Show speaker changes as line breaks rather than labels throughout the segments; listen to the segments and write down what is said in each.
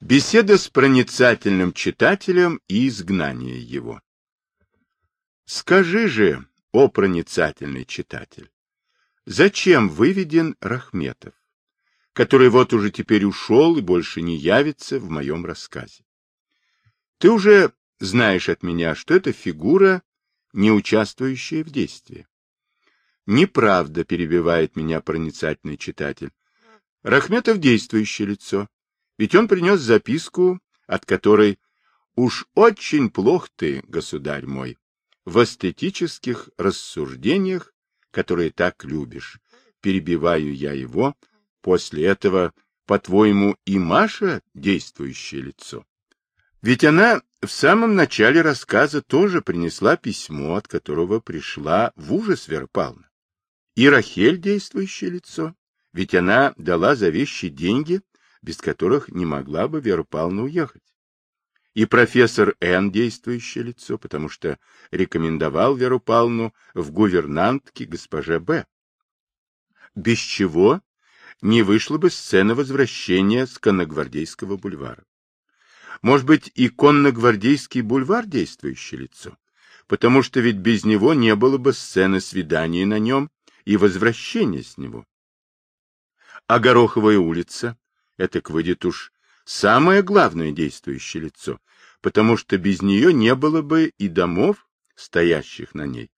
Беседа с проницательным читателем и изгнание его. Скажи же, о проницательный читатель, зачем выведен Рахметов, который вот уже теперь ушел и больше не явится в моем рассказе? Ты уже знаешь от меня, что это фигура, не участвующая в действии. Неправда, перебивает меня проницательный читатель. Рахметов действующее лицо, ведь он принес записку, от которой «Уж очень плох ты, государь мой, в эстетических рассуждениях, которые так любишь». Перебиваю я его, после этого, по-твоему, и Маша действующее лицо? Ведь она в самом начале рассказа тоже принесла письмо, от которого пришла в ужас Вера Павловна. И Рахель действующее лицо, ведь она дала за вещи деньги, без которых не могла бы Вера Павловна уехать. И профессор Н. действующее лицо, потому что рекомендовал Веру Павловну в гувернантке госпоже Б. Без чего не вышла бы сцена возвращения с Конногвардейского бульвара. Может быть, и конногвардейский бульвар действующее лицо, потому что ведь без него не было бы сцены свидания на нем и возвращения с него. А Гороховая улица, это выйдет уж самое главное действующее лицо, потому что без нее не было бы и домов, стоящих на ней.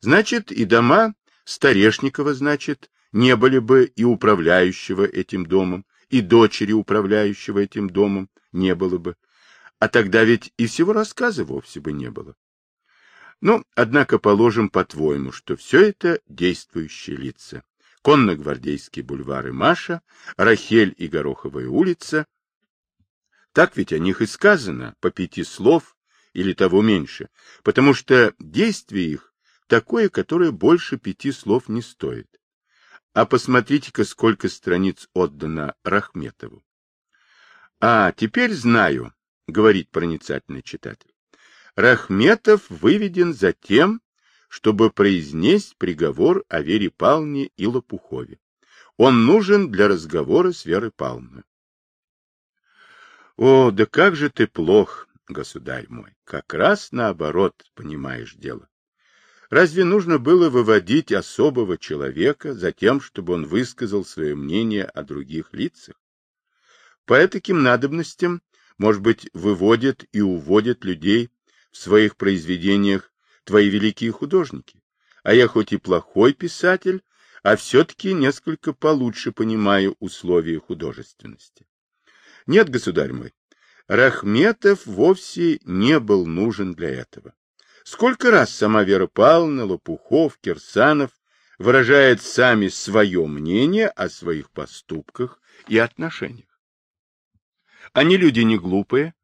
Значит, и дома Старешникова, значит, не были бы и управляющего этим домом, и дочери управляющего этим домом не было бы. А тогда ведь и всего рассказа вовсе бы не было. Ну, однако положим по-твоему, что все это действующие лица. Конно-гвардейский бульвар и Маша, Рахель и Гороховая улица. Так ведь о них и сказано, по пяти слов или того меньше, потому что действие их такое, которое больше пяти слов не стоит. А посмотрите-ка, сколько страниц отдано Рахметову. А, теперь знаю, говорит проницательный читатель. Рахметов выведен за тем, чтобы произнести приговор о Вере Павловне и Лопухове. Он нужен для разговора с Верой Павловной. О, да как же ты плох, государь мой, как раз наоборот, понимаешь дело. Разве нужно было выводить особого человека за тем, чтобы он высказал свое мнение о других лицах? По таким надобностям, может быть, выводят и уводят людей в своих произведениях твои великие художники. А я хоть и плохой писатель, а все-таки несколько получше понимаю условия художественности. Нет, государь мой, Рахметов вовсе не был нужен для этого. Сколько раз сама Вера Павловна, Лопухов, Кирсанов выражает сами свое мнение о своих поступках и отношениях. Они люди не глупые,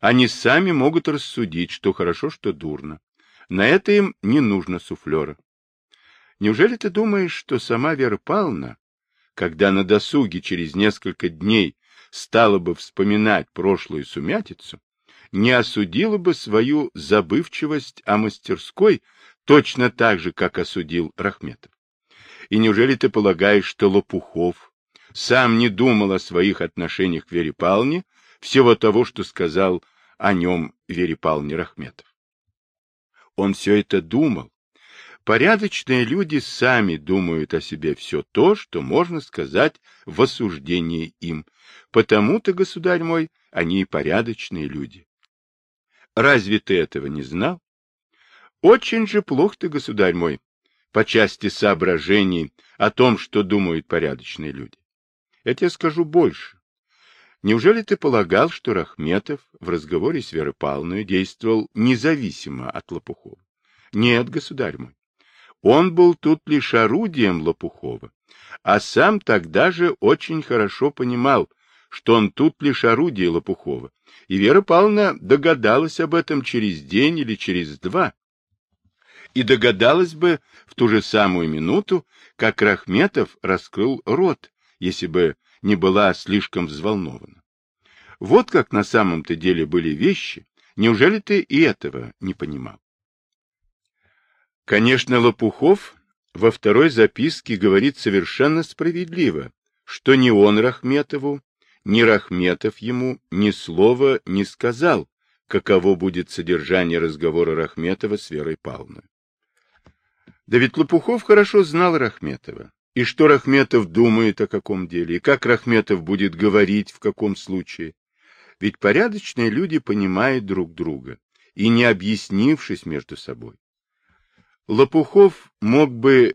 они сами могут рассудить, что хорошо, что дурно. На это им не нужно суфлера. Неужели ты думаешь, что сама Вера Павловна, когда на досуге через несколько дней стала бы вспоминать прошлую сумятицу, не осудила бы свою забывчивость о мастерской точно так же, как осудил Рахметов? И неужели ты полагаешь, что Лопухов сам не думал о своих отношениях к Вере Павловне, всего того, что сказал о нем Вере Павловне Рахметов? Он все это думал. Порядочные люди сами думают о себе все то, что можно сказать в осуждении им. Потому-то, государь мой, они и порядочные люди. Разве ты этого не знал? Очень же плох ты, государь мой, по части соображений о том, что думают порядочные люди. Я тебе скажу больше. Неужели ты полагал, что Рахметов в разговоре с Верой Павловной действовал независимо от Лопухова? Нет, государь мой. Он был тут лишь орудием Лопухова, а сам тогда же очень хорошо понимал, что он тут лишь орудие Лопухова, и Вера Павловна догадалась об этом через день или через два. И догадалась бы в ту же самую минуту, как Рахметов раскрыл рот, если бы не была слишком взволнована. Вот как на самом-то деле были вещи, неужели ты и этого не понимал? Конечно, Лопухов во второй записке говорит совершенно справедливо, что ни он Рахметову, ни Рахметов ему ни слова не сказал, каково будет содержание разговора Рахметова с Верой Павловной. Да ведь Лопухов хорошо знал Рахметова, и что Рахметов думает о каком деле, и как Рахметов будет говорить в каком случае. Ведь порядочные люди понимают друг друга, и не объяснившись между собой. Лопухов мог бы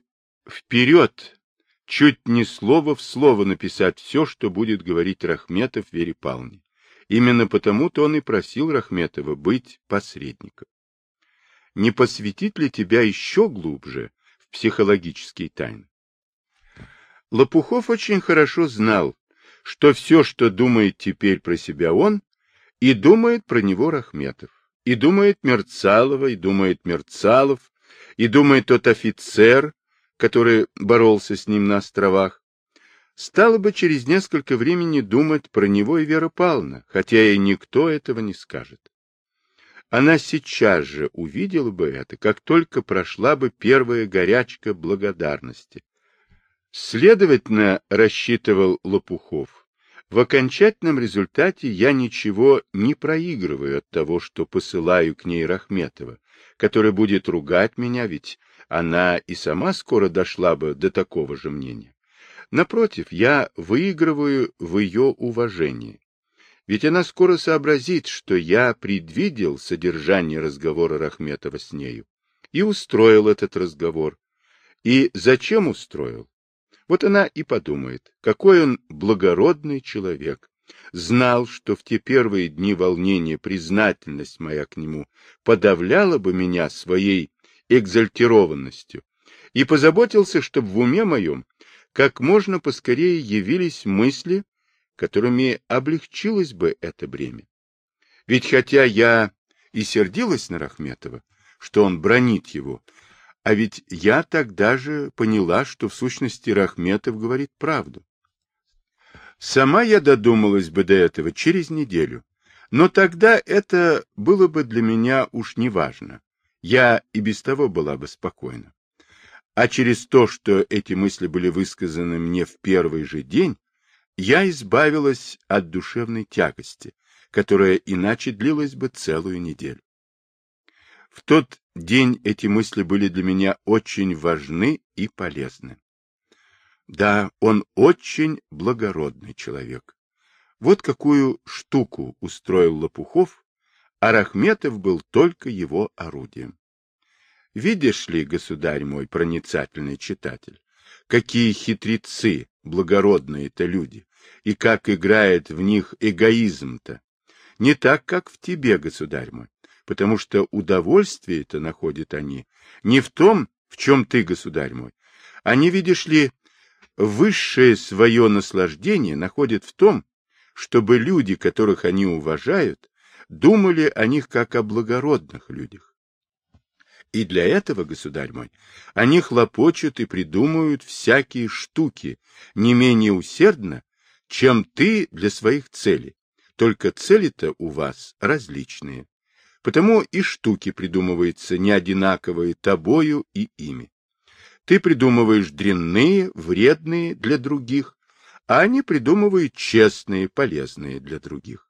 вперед чуть не слово в слово написать все, что будет говорить Рахметов Вере Павловне. Именно потому-то он и просил Рахметова быть посредником. Не посвятит ли тебя еще глубже в психологические тайны? Лопухов очень хорошо знал, что все, что думает теперь про себя он, и думает про него Рахметов, и думает Мерцалова, и думает Мерцалов, и думает тот офицер, который боролся с ним на островах, стало бы через несколько времени думать про него и Вера Павловна, хотя и никто этого не скажет. Она сейчас же увидела бы это, как только прошла бы первая горячка благодарности. Следовательно, рассчитывал Лопухов, в окончательном результате я ничего не проигрываю от того, что посылаю к ней Рахметова, который будет ругать меня, ведь она и сама скоро дошла бы до такого же мнения. Напротив, я выигрываю в ее уважении. Ведь она скоро сообразит, что я предвидел содержание разговора Рахметова с нею и устроил этот разговор. И зачем устроил? Вот она и подумает, какой он благородный человек. Знал, что в те первые дни волнения признательность моя к нему подавляла бы меня своей экзальтированностью, и позаботился, чтобы в уме моем как можно поскорее явились мысли, которыми облегчилось бы это бремя. Ведь хотя я и сердилась на Рахметова, что он бронит его, а ведь я тогда же поняла, что в сущности Рахметов говорит правду. Сама я додумалась бы до этого через неделю, но тогда это было бы для меня уж не важно. Я и без того была бы спокойна. А через то, что эти мысли были высказаны мне в первый же день, я избавилась от душевной тягости, которая иначе длилась бы целую неделю. В тот день эти мысли были для меня очень важны и полезны. Да, он очень благородный человек. Вот какую штуку устроил Лопухов, а Рахметов был только его орудием. Видишь ли, государь мой проницательный читатель, какие хитрецы благородные-то люди, и как играет в них эгоизм-то. Не так, как в тебе, государь мой, потому что удовольствие-то находят они не в том, в чем ты, государь мой. Они, видишь ли, высшее свое наслаждение находят в том, чтобы люди, которых они уважают, думали о них как о благородных людях. И для этого, государь мой, они хлопочут и придумывают всякие штуки не менее усердно, чем ты для своих целей. Только цели-то у вас различные. Потому и штуки придумываются не одинаковые тобою и ими. Ты придумываешь дрянные, вредные для других, а они придумывают честные, полезные для других.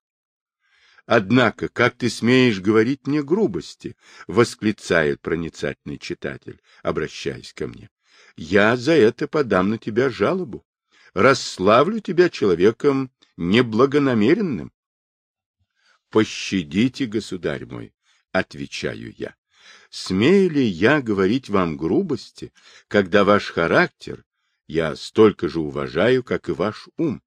Однако, как ты смеешь говорить мне грубости? — восклицает проницательный читатель, обращаясь ко мне. — Я за это подам на тебя жалобу. Расславлю тебя человеком неблагонамеренным. — Пощадите, государь мой, — отвечаю я. Смею ли я говорить вам грубости, когда ваш характер я столько же уважаю, как и ваш ум?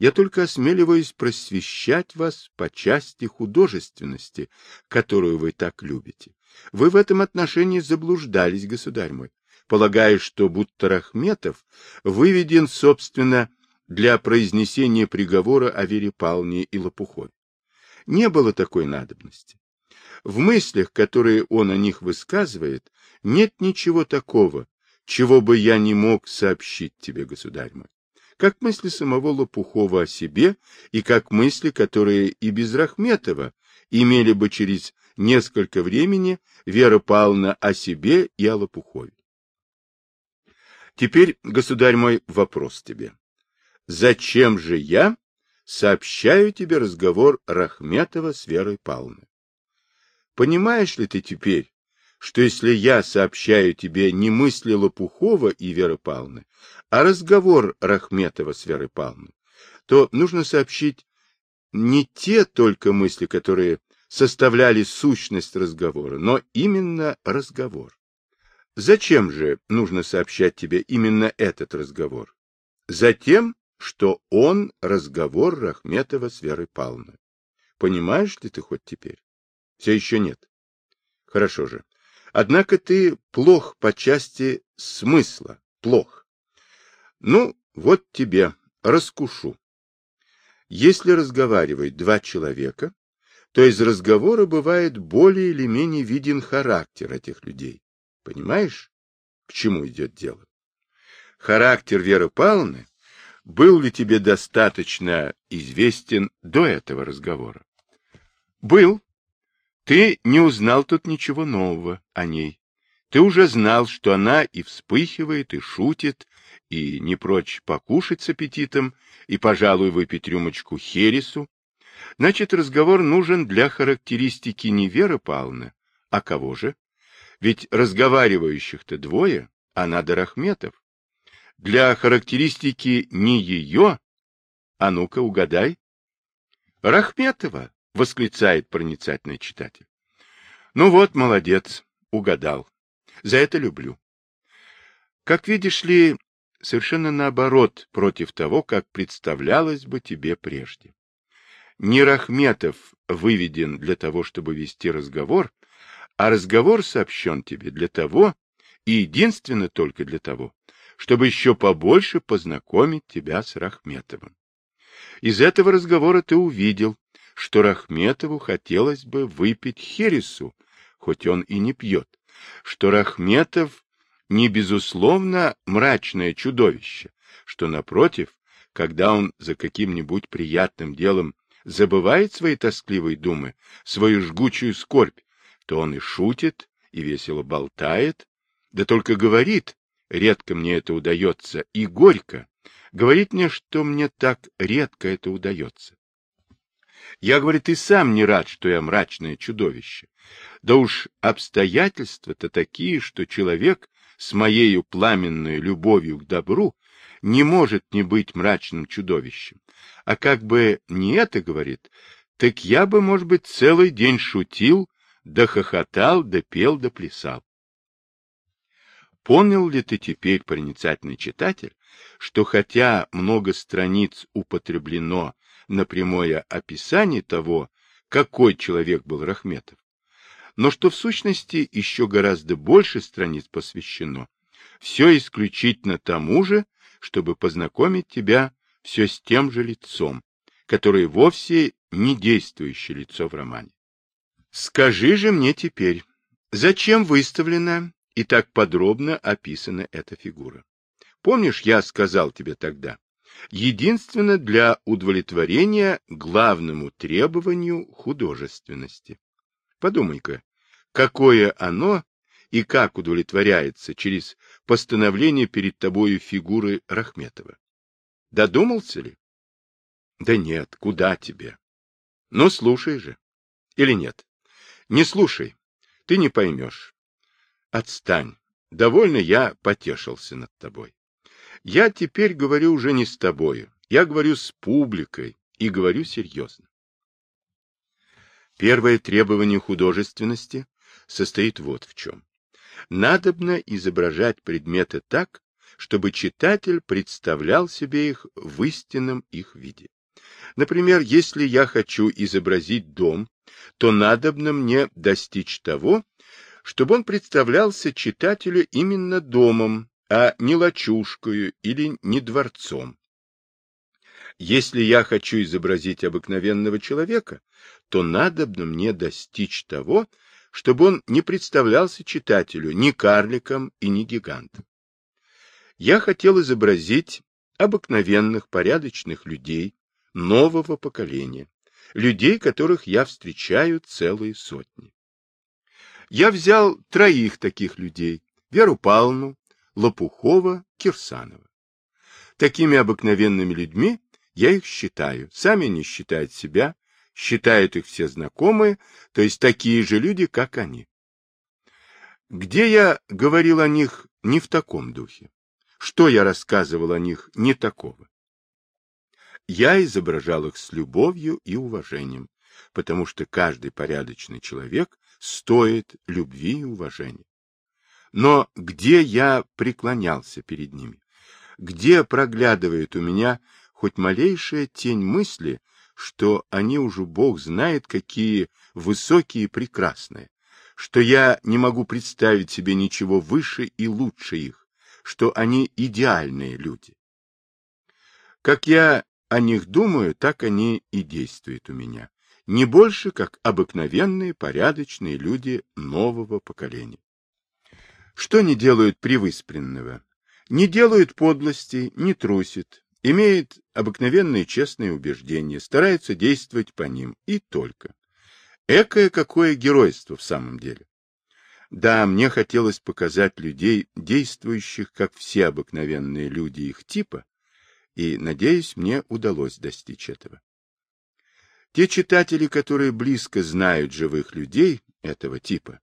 Я только осмеливаюсь просвещать вас по части художественности, которую вы так любите. Вы в этом отношении заблуждались, государь мой, полагая, что будто Рахметов выведен, собственно, для произнесения приговора о Вере Павловне и Лопухове. Не было такой надобности. В мыслях, которые он о них высказывает, нет ничего такого, чего бы я не мог сообщить тебе, государь мой как мысли самого Лопухова о себе и как мысли, которые и без Рахметова имели бы через несколько времени Вера Павловна о себе и о Лопухове. Теперь, государь мой, вопрос тебе. Зачем же я сообщаю тебе разговор Рахметова с Верой Павловной. Понимаешь ли ты теперь, что если я сообщаю тебе не мысли Лопухова и Веры Павловны, а разговор Рахметова с Верой Павловной, то нужно сообщить не те только мысли, которые составляли сущность разговора, но именно разговор. Зачем же нужно сообщать тебе именно этот разговор? Затем, что он разговор Рахметова с Верой Павловной. Понимаешь ли ты хоть теперь? Все еще нет. Хорошо же. Однако ты плох по части смысла. Плох. Ну, вот тебе, раскушу. Если разговаривают два человека, то из разговора бывает более или менее виден характер этих людей. Понимаешь, к чему идет дело? Характер Веры Павловны был ли тебе достаточно известен до этого разговора? Был. Ты не узнал тут ничего нового о ней. Ты уже знал, что она и вспыхивает, и шутит, и не прочь покушать с аппетитом, и, пожалуй, выпить рюмочку хересу. Значит, разговор нужен для характеристики не Веры Павловны, а кого же? Ведь разговаривающих-то двое, а надо Рахметов. Для характеристики не ее, а ну-ка угадай. Рахметова, восклицает проницательный читатель. Ну вот, молодец, угадал. За это люблю. Как видишь ли, совершенно наоборот против того, как представлялось бы тебе прежде. Не Рахметов выведен для того, чтобы вести разговор, а разговор сообщен тебе для того, и единственно только для того, чтобы еще побольше познакомить тебя с Рахметовым. Из этого разговора ты увидел, что Рахметову хотелось бы выпить хересу, хоть он и не пьет, что Рахметов не безусловно мрачное чудовище, что, напротив, когда он за каким-нибудь приятным делом забывает свои тоскливые думы, свою жгучую скорбь, то он и шутит, и весело болтает, да только говорит, редко мне это удается, и горько, говорит мне, что мне так редко это удается. Я, говорит, и сам не рад, что я мрачное чудовище. Да уж обстоятельства-то такие, что человек с моею пламенной любовью к добру не может не быть мрачным чудовищем. А как бы не это, говорит, так я бы, может быть, целый день шутил, да хохотал, да пел, да плясал. Понял ли ты теперь, проницательный читатель, что хотя много страниц употреблено на прямое описание того, какой человек был Рахметов, но что в сущности еще гораздо больше страниц посвящено, все исключительно тому же, чтобы познакомить тебя все с тем же лицом, которое вовсе не действующее лицо в романе. Скажи же мне теперь, зачем выставлена и так подробно описана эта фигура. Помнишь, я сказал тебе тогда, единственно для удовлетворения главному требованию художественности. Подумай-ка, какое оно и как удовлетворяется через постановление перед тобою фигуры Рахметова. Додумался ли? Да нет, куда тебе? Ну, слушай же. Или нет? Не слушай, ты не поймешь. Отстань. Довольно я потешился над тобой. Я теперь говорю уже не с тобою. Я говорю с публикой и говорю серьезно. Первое требование художественности состоит вот в чем. Надобно изображать предметы так, чтобы читатель представлял себе их в истинном их виде. Например, если я хочу изобразить дом, то надобно мне достичь того, чтобы он представлялся читателю именно домом, а не лачушкою или не дворцом. Если я хочу изобразить обыкновенного человека, то надобно мне достичь того, чтобы он не представлялся читателю ни карликом и ни гигантом. Я хотел изобразить обыкновенных, порядочных людей нового поколения, людей, которых я встречаю целые сотни. Я взял троих таких людей – Веру Павловну, Лопухова, Кирсанова. Такими обыкновенными людьми Я их считаю. Сами не считают себя, считают их все знакомые, то есть такие же люди, как они. Где я говорил о них не в таком духе? Что я рассказывал о них не такого? Я изображал их с любовью и уважением, потому что каждый порядочный человек стоит любви и уважения. Но где я преклонялся перед ними? Где проглядывает у меня хоть малейшая тень мысли, что они уже Бог знает, какие высокие и прекрасные, что я не могу представить себе ничего выше и лучше их, что они идеальные люди. Как я о них думаю, так они и действуют у меня. Не больше, как обыкновенные, порядочные люди нового поколения. Что не делают привыспренного? Не делают подлости, не трусит, имеет обыкновенные честные убеждения, старается действовать по ним, и только. Экое какое геройство в самом деле. Да, мне хотелось показать людей, действующих, как все обыкновенные люди их типа, и, надеюсь, мне удалось достичь этого. Те читатели, которые близко знают живых людей этого типа,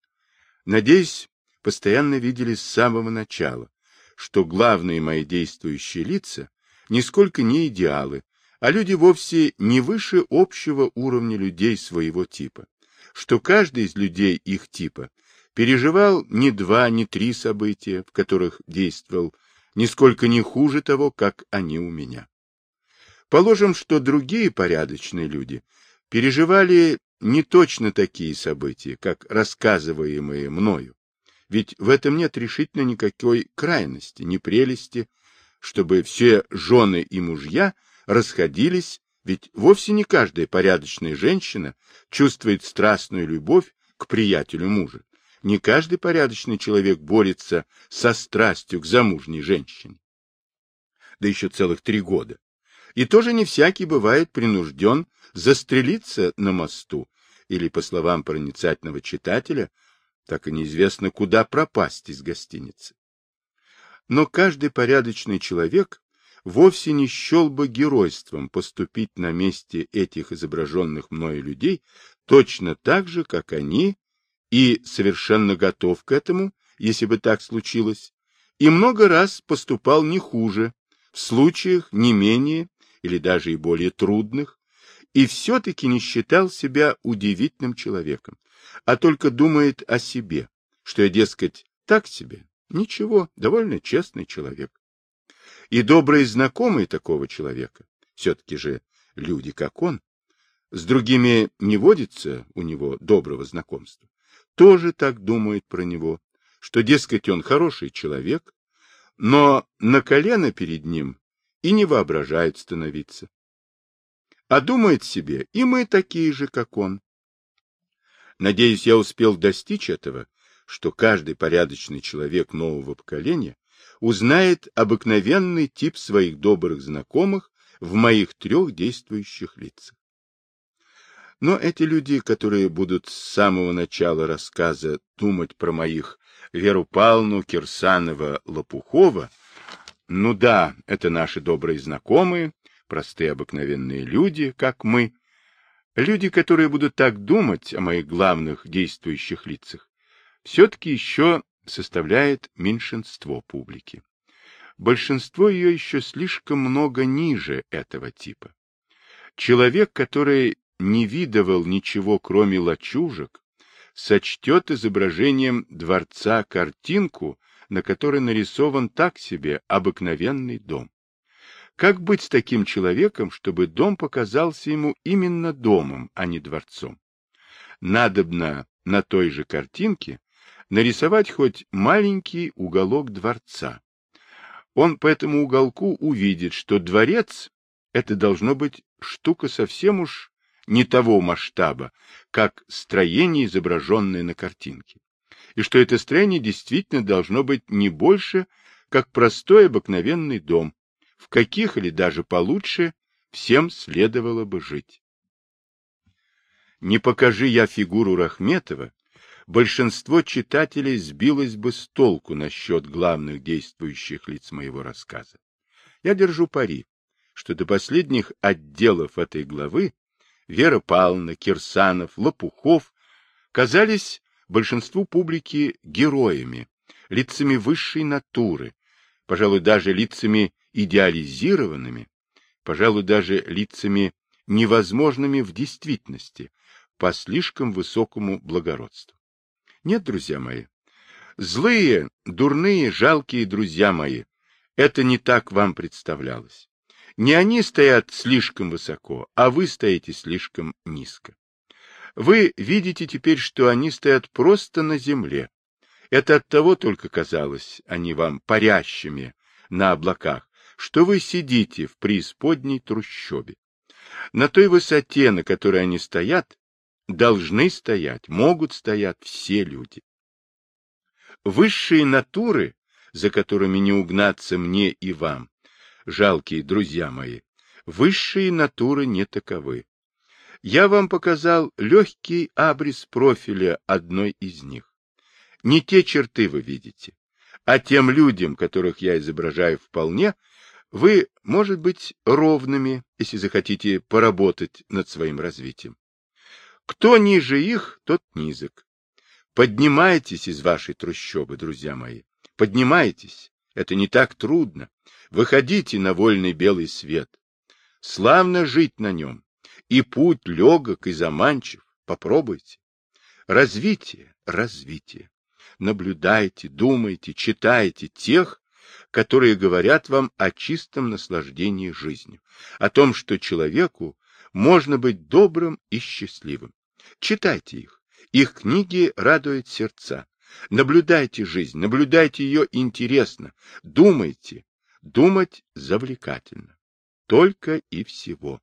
надеюсь, постоянно видели с самого начала, что главные мои действующие лица нисколько не идеалы, а люди вовсе не выше общего уровня людей своего типа, что каждый из людей их типа переживал не два, не три события, в которых действовал, нисколько не хуже того, как они у меня. Положим, что другие порядочные люди переживали не точно такие события, как рассказываемые мною. Ведь в этом нет решительно никакой крайности, ни прелести, чтобы все жены и мужья расходились ведь вовсе не каждая порядочная женщина чувствует страстную любовь к приятелю мужа. Не каждый порядочный человек борется со страстью к замужней женщине. Да еще целых три года. И тоже не всякий бывает принужден застрелиться на мосту, или, по словам проницательного читателя, так и неизвестно, куда пропасть из гостиницы. Но каждый порядочный человек вовсе не счел бы геройством поступить на месте этих изображенных мною людей точно так же, как они, и совершенно готов к этому, если бы так случилось, и много раз поступал не хуже, в случаях не менее или даже и более трудных, и все-таки не считал себя удивительным человеком, а только думает о себе, что я, дескать, так себе, ничего, довольно честный человек. И добрые знакомые такого человека, все-таки же люди, как он, с другими не водится у него доброго знакомства, тоже так думают про него, что, дескать, он хороший человек, но на колено перед ним и не воображают становиться. А думает себе, и мы такие же, как он. Надеюсь, я успел достичь этого, что каждый порядочный человек нового поколения узнает обыкновенный тип своих добрых знакомых в моих трех действующих лицах. Но эти люди, которые будут с самого начала рассказа думать про моих Веру Павловну, Кирсанова, Лопухова, ну да, это наши добрые знакомые, простые обыкновенные люди, как мы, люди, которые будут так думать о моих главных действующих лицах, все-таки еще составляет меньшинство публики. Большинство ее еще слишком много ниже этого типа. Человек, который не видывал ничего, кроме лачужек, сочтет изображением дворца картинку, на которой нарисован так себе обыкновенный дом. Как быть с таким человеком, чтобы дом показался ему именно домом, а не дворцом? Надобно на той же картинке нарисовать хоть маленький уголок дворца. Он по этому уголку увидит, что дворец — это должно быть штука совсем уж не того масштаба, как строение, изображенное на картинке, и что это строение действительно должно быть не больше, как простой обыкновенный дом, в каких или даже получше всем следовало бы жить. Не покажи я фигуру Рахметова, большинство читателей сбилось бы с толку насчет главных действующих лиц моего рассказа. Я держу пари, что до последних отделов этой главы Вера Павловна, Кирсанов, Лопухов казались большинству публики героями, лицами высшей натуры, пожалуй, даже лицами идеализированными, пожалуй, даже лицами невозможными в действительности, по слишком высокому благородству. Нет, друзья мои, злые, дурные, жалкие друзья мои, это не так вам представлялось. Не они стоят слишком высоко, а вы стоите слишком низко. Вы видите теперь, что они стоят просто на земле. Это от того только казалось они вам парящими на облаках, что вы сидите в преисподней трущобе. На той высоте, на которой они стоят, должны стоять, могут стоять все люди. Высшие натуры, за которыми не угнаться мне и вам, жалкие друзья мои, высшие натуры не таковы. Я вам показал легкий абрис профиля одной из них. Не те черты вы видите, а тем людям, которых я изображаю вполне, вы, может быть, ровными, если захотите поработать над своим развитием. Кто ниже их, тот низок. Поднимайтесь из вашей трущобы, друзья мои. Поднимайтесь. Это не так трудно. Выходите на вольный белый свет. Славно жить на нем. И путь легок и заманчив. Попробуйте. Развитие, развитие. Наблюдайте, думайте, читайте тех, которые говорят вам о чистом наслаждении жизнью, о том, что человеку можно быть добрым и счастливым. Читайте их. Их книги радуют сердца. Наблюдайте жизнь, наблюдайте ее интересно, думайте. Думать завлекательно. Только и всего.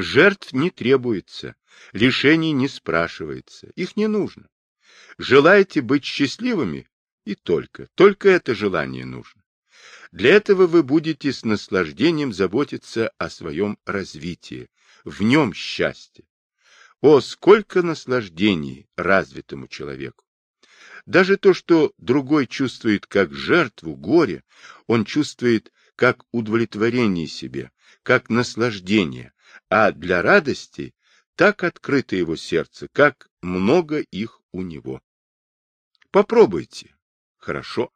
Жертв не требуется, лишений не спрашивается, их не нужно. Желаете быть счастливыми? И только, только это желание нужно. Для этого вы будете с наслаждением заботиться о своем развитии, в нем счастье. О, сколько наслаждений развитому человеку! Даже то, что другой чувствует как жертву, горе, он чувствует как удовлетворение себе, как наслаждение, а для радости так открыто его сердце, как много их у него. Попробуйте. Хорошо.